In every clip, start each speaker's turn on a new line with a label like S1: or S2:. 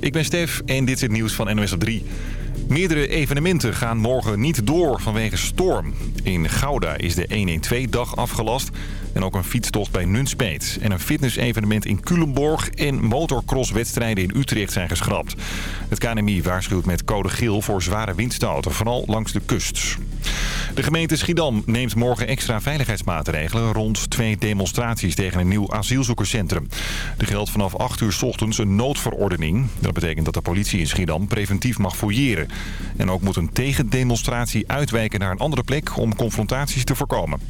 S1: Ik ben Stef en dit is het nieuws van NOS op 3. Meerdere evenementen gaan morgen niet door vanwege storm. In Gouda is de 112-dag afgelast en ook een fietstocht bij Nunspeet. En een fitnessevenement in Culemborg en motocrosswedstrijden in Utrecht zijn geschrapt. Het KNMI waarschuwt met code geel voor zware windstoten, vooral langs de kust. De gemeente Schiedam neemt morgen extra veiligheidsmaatregelen rond twee demonstraties tegen een nieuw asielzoekerscentrum. Er geldt vanaf 8 uur s ochtends een noodverordening. Dat betekent dat de politie in Schiedam preventief mag fouilleren. En ook moet een tegendemonstratie uitwijken naar een andere plek om confrontaties te voorkomen.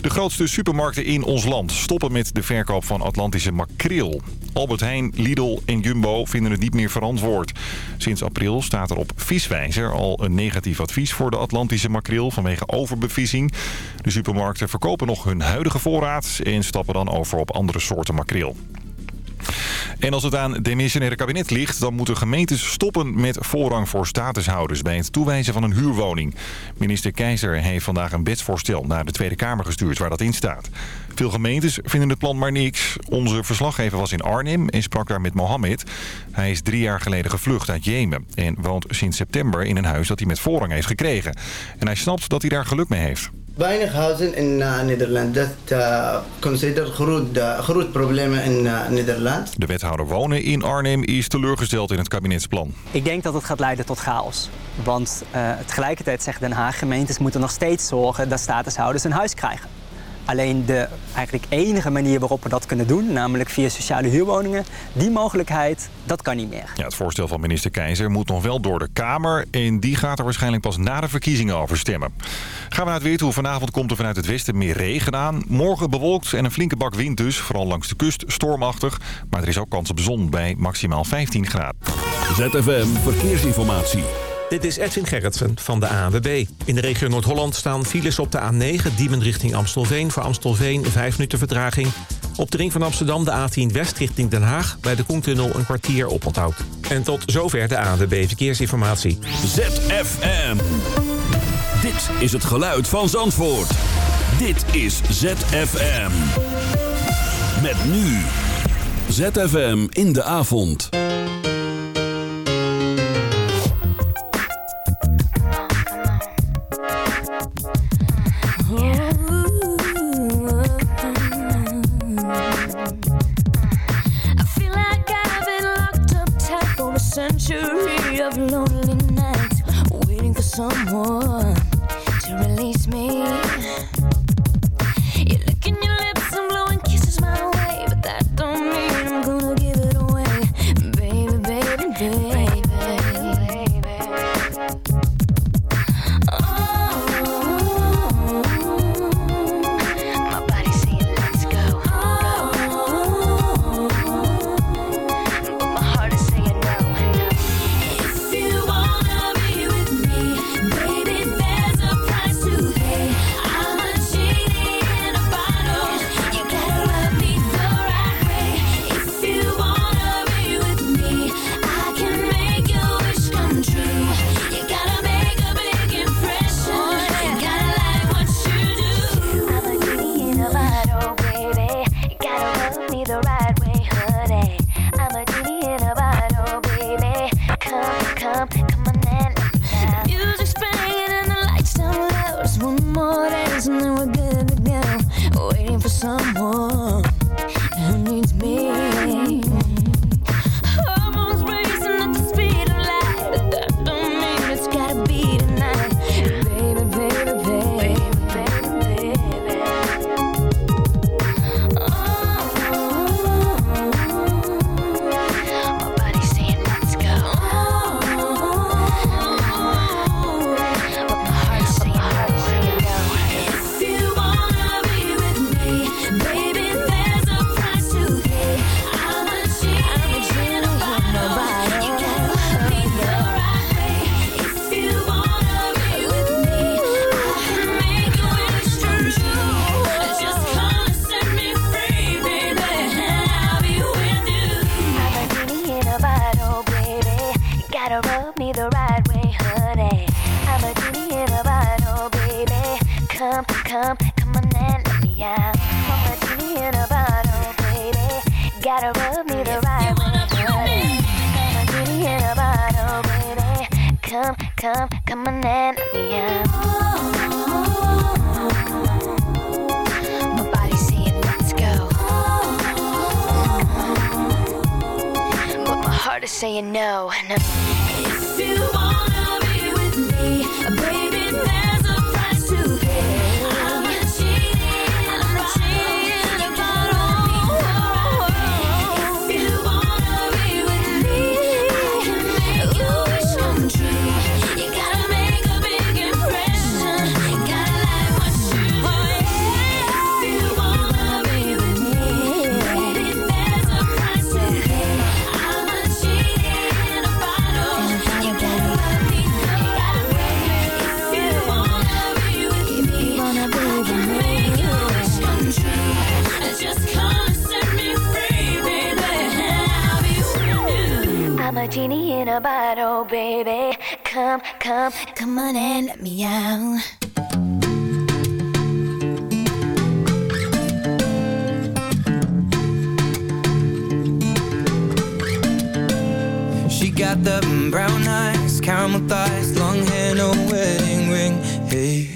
S1: De grootste supermarkten in ons land stoppen met de verkoop van Atlantische makreel. Albert Heijn, Lidl en Jumbo vinden het niet meer verantwoord. Sinds april staat er op Viswijzer al een negatief advies voor de Atlantische makreel vanwege overbevissing. De supermarkten verkopen nog hun huidige voorraad en stappen dan over op andere soorten makreel. En als het aan het demissionaire kabinet ligt... dan moeten gemeentes stoppen met voorrang voor statushouders... bij het toewijzen van een huurwoning. Minister Keizer heeft vandaag een wetsvoorstel naar de Tweede Kamer gestuurd... waar dat in staat. Veel gemeentes vinden het plan maar niks. Onze verslaggever was in Arnhem en sprak daar met Mohammed. Hij is drie jaar geleden gevlucht uit Jemen... en woont sinds september in een huis dat hij met voorrang heeft gekregen. En hij snapt dat hij daar geluk mee heeft.
S2: Weinig huizen in uh, Nederland. Dat uh, consider groot, uh, groot problemen in uh, Nederland.
S1: De wethouder wonen in Arnhem is teleurgesteld in het kabinetsplan.
S3: Ik denk dat het gaat leiden tot chaos. Want uh, tegelijkertijd zegt Den Haag... gemeentes moeten nog steeds zorgen dat statushouders een huis krijgen. Alleen de eigenlijk enige manier waarop we dat kunnen doen... namelijk via sociale huurwoningen, die mogelijkheid, dat kan niet meer.
S1: Ja, het voorstel van minister Keizer moet nog wel door de Kamer... en die gaat er waarschijnlijk pas na de verkiezingen over stemmen. Gaan we naar het weer toe. Vanavond komt er vanuit het westen meer regen aan. Morgen bewolkt en een flinke bak wind dus. Vooral langs de kust stormachtig. Maar er is ook kans op zon bij maximaal 15 graden.
S4: ZFM Verkeersinformatie.
S5: Dit is Edwin Gerritsen van de ANWB. In de regio Noord-Holland staan files op de A9, Diemen richting Amstelveen. Voor Amstelveen 5 minuten vertraging. Op de ring van Amsterdam de A10 West richting Den Haag. Bij de Koentunnel een kwartier oponthoud. En tot zover de ANWB Verkeersinformatie.
S4: ZFM. Dit is het geluid van Zandvoort. Dit is ZFM. Met nu. ZFM in de avond.
S6: Someone bottle, oh, baby. Come, come, come on and let me out.
S7: She got the brown eyes, caramel thighs, long hair, no wedding ring. Hey,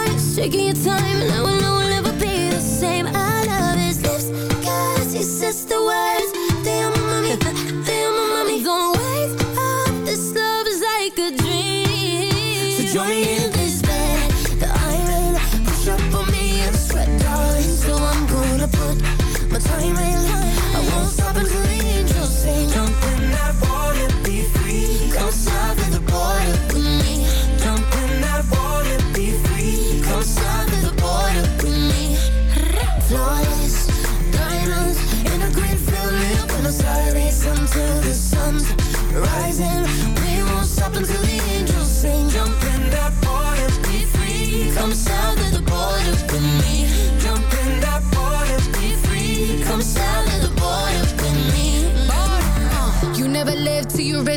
S6: shaking your time, and I will we'll never be the same. I love his lips, cause he says the words.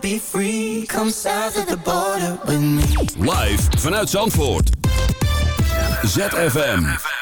S7: be free. Come south of the border with me.
S4: Live vanuit Zandvoort. ZFM.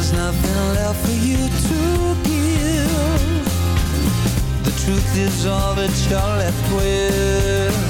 S8: There's nothing left for you to give. The truth is all that you're left with.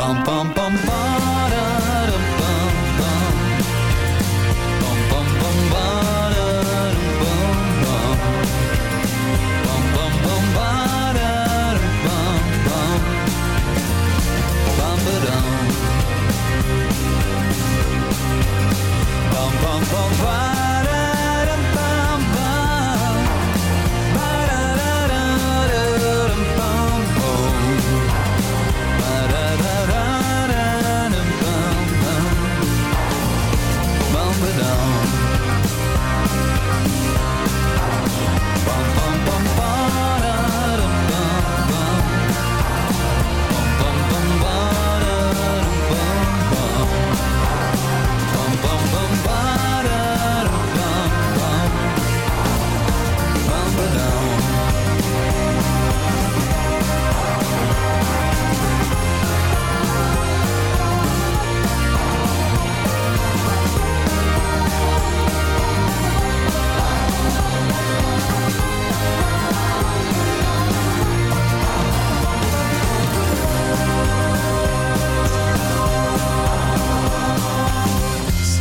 S8: Pam pam pam pararam pam pam. Pam pam pam pam pam pam. Pam pam pam pararam pam pam. Pam pam Pam pam pam pam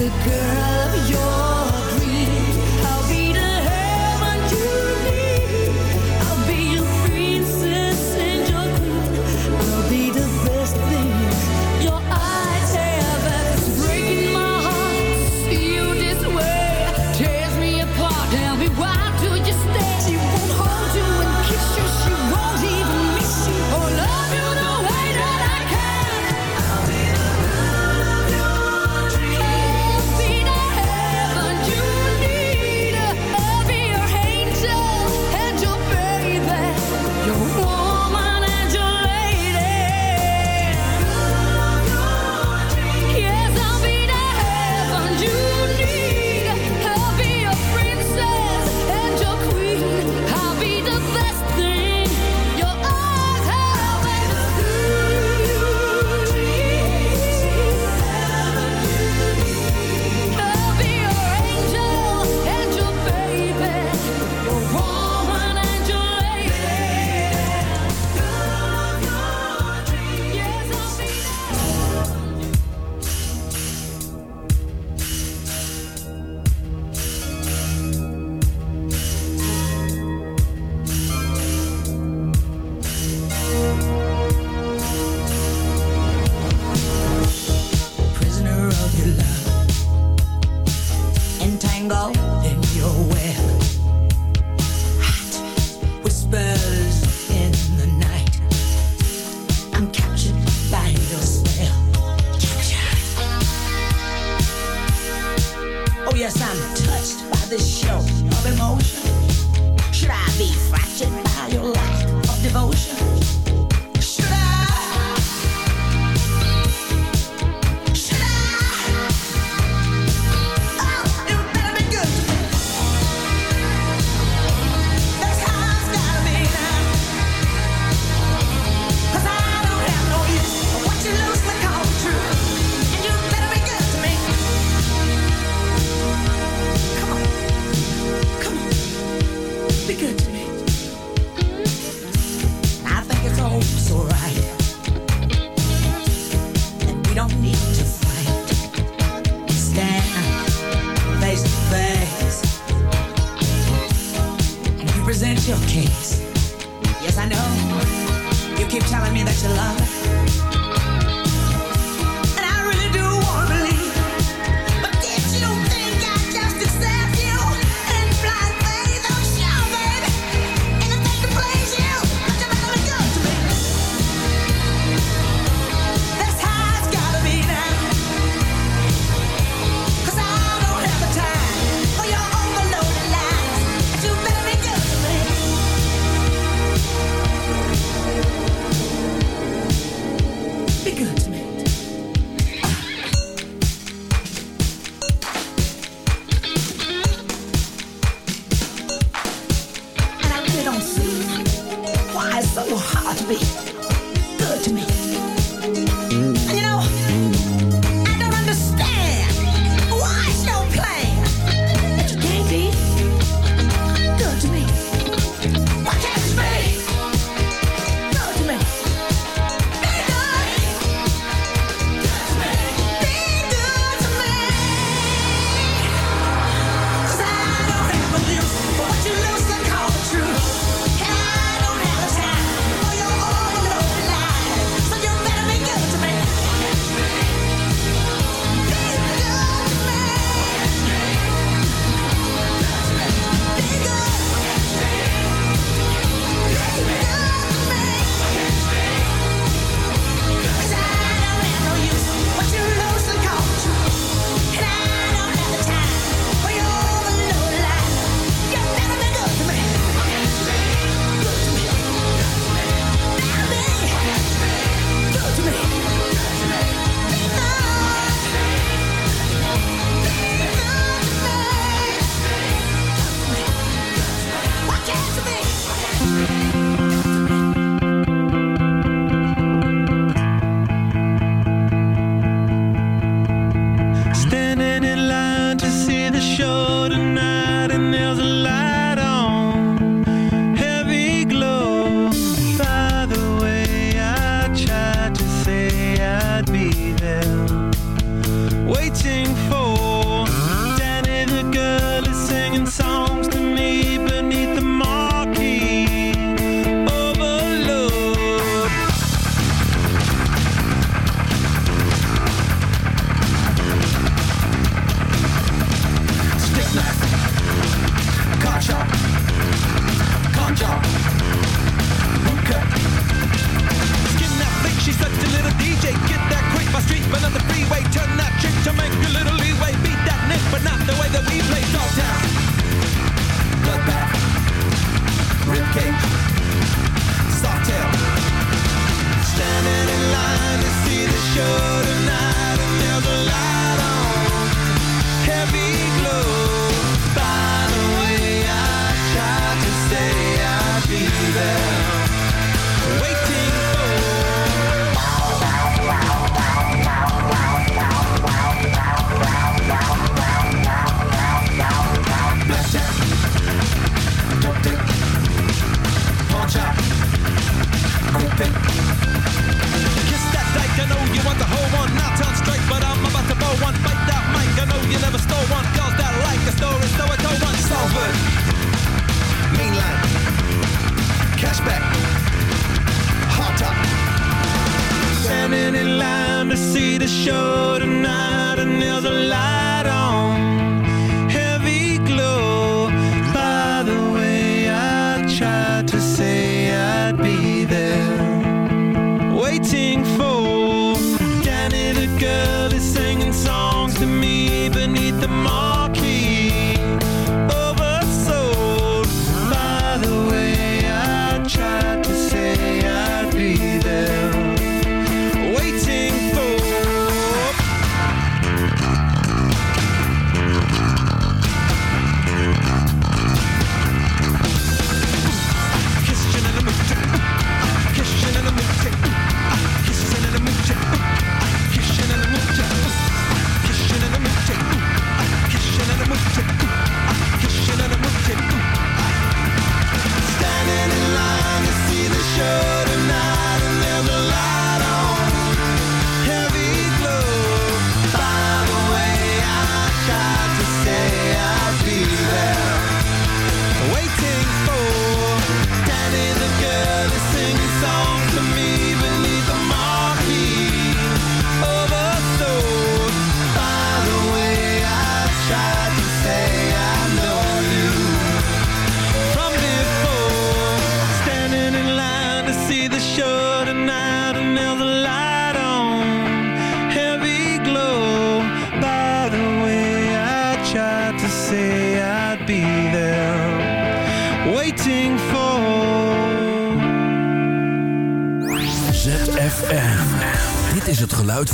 S6: The girl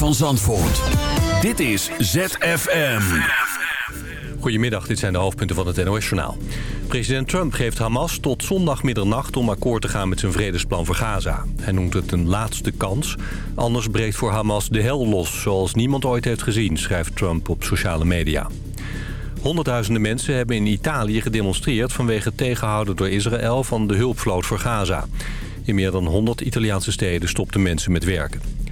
S4: van Zandvoort. Dit is ZFM.
S9: Goedemiddag, dit zijn de hoofdpunten van het NOS-journaal. President Trump geeft Hamas tot zondag middernacht om akkoord te gaan met zijn vredesplan voor Gaza. Hij noemt het een laatste kans. Anders breekt voor Hamas de hel los, zoals niemand ooit heeft gezien, schrijft Trump op sociale media. Honderdduizenden mensen hebben in Italië gedemonstreerd... vanwege het tegenhouden door Israël van de hulpvloot voor Gaza. In meer dan 100 Italiaanse steden stopten mensen met werken.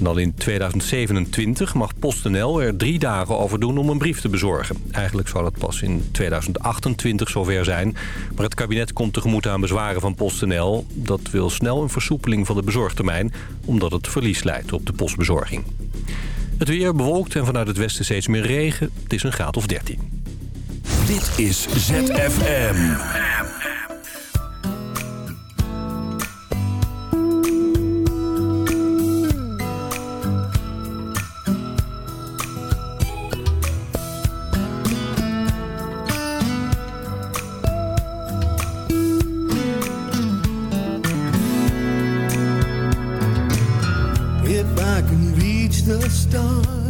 S9: En al in 2027 mag PostNL er drie dagen over doen om een brief te bezorgen. Eigenlijk zou dat pas in 2028 zover zijn. Maar het kabinet komt tegemoet aan bezwaren van PostNL. Dat wil snel een versoepeling van de bezorgtermijn... omdat het verlies leidt op de postbezorging. Het weer bewolkt en vanuit het westen steeds meer regen. Het is een graad of 13.
S4: Dit is ZFM.
S10: I can reach the stars,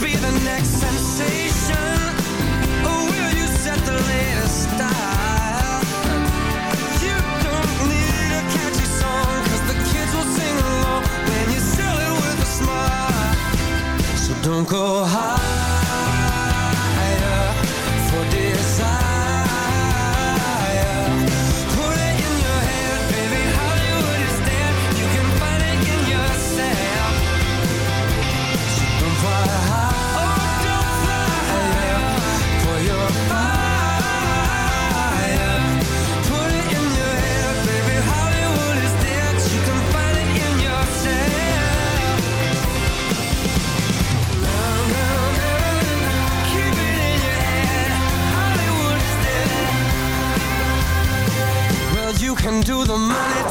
S7: be the next sensation? Or will you set the latest style? You don't need a catchy song, cause the kids will sing along when you sell it with a smile. So don't go higher for desire. Can do the money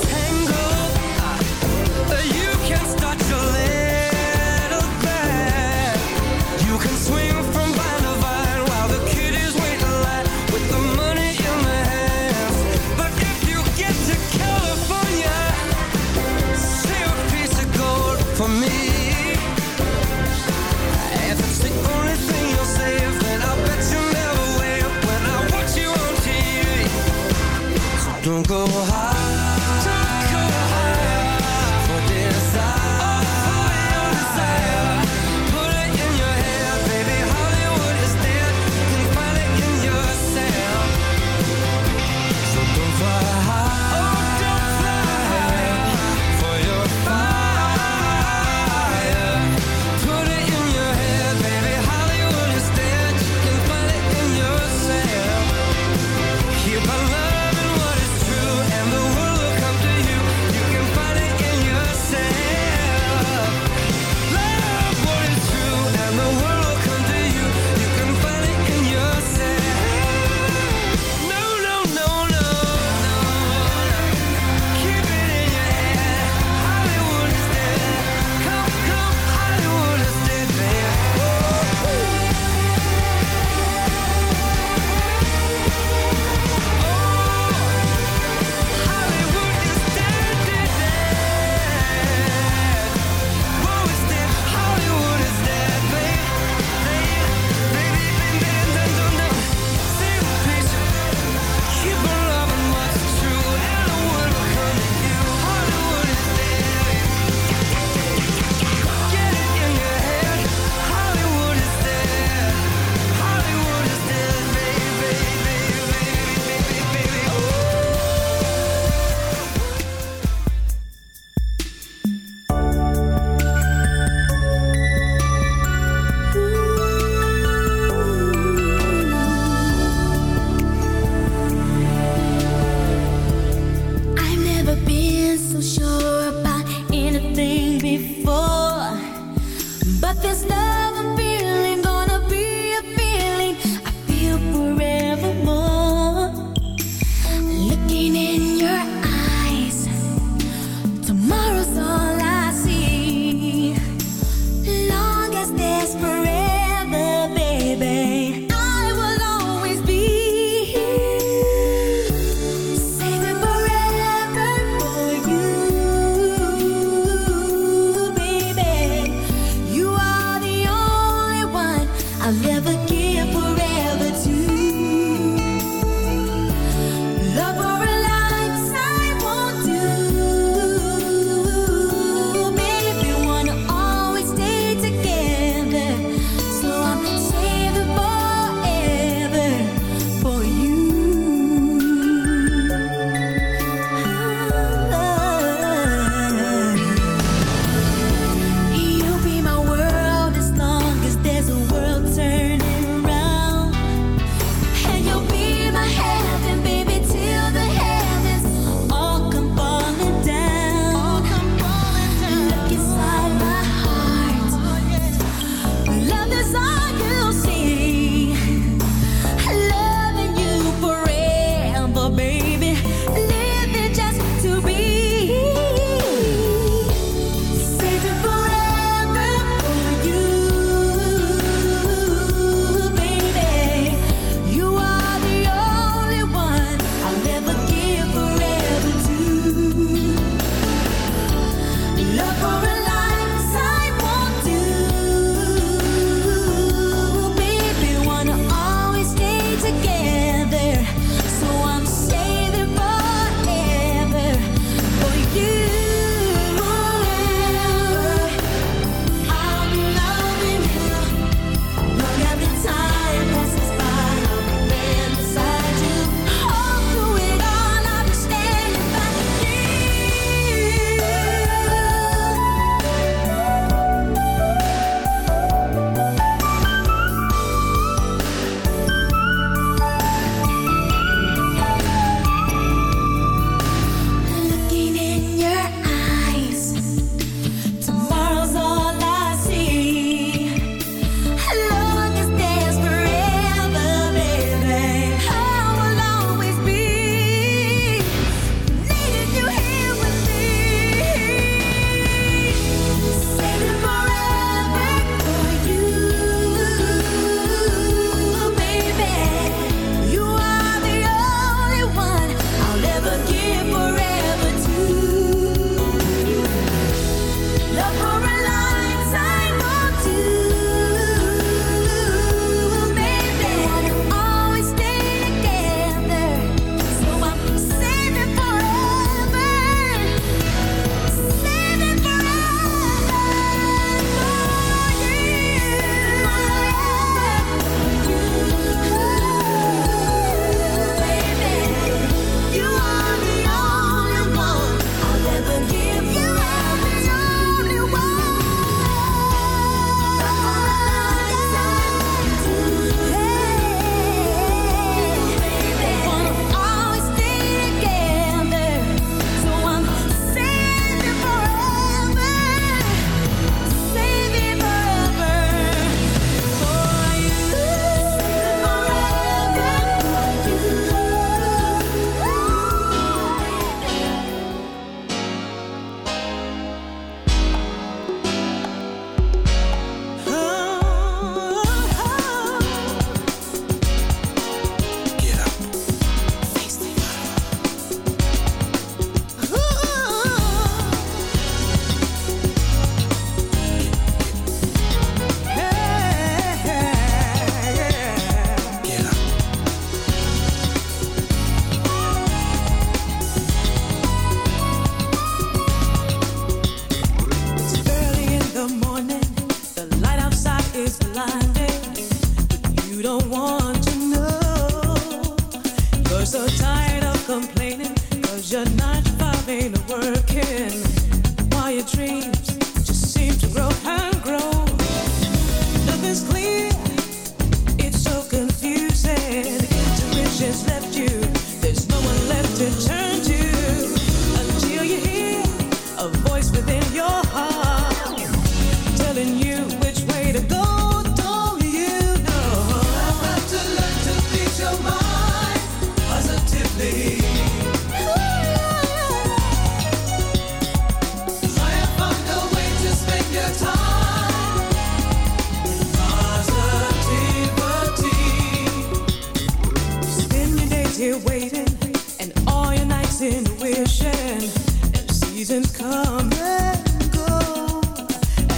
S6: seasons come and go.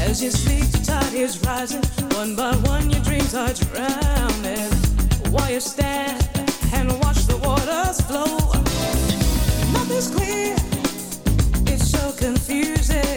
S6: As you sleep, the tide is rising. One by one, your dreams are drowning. While you stand and watch the waters flow, nothing's clear. It's so confusing.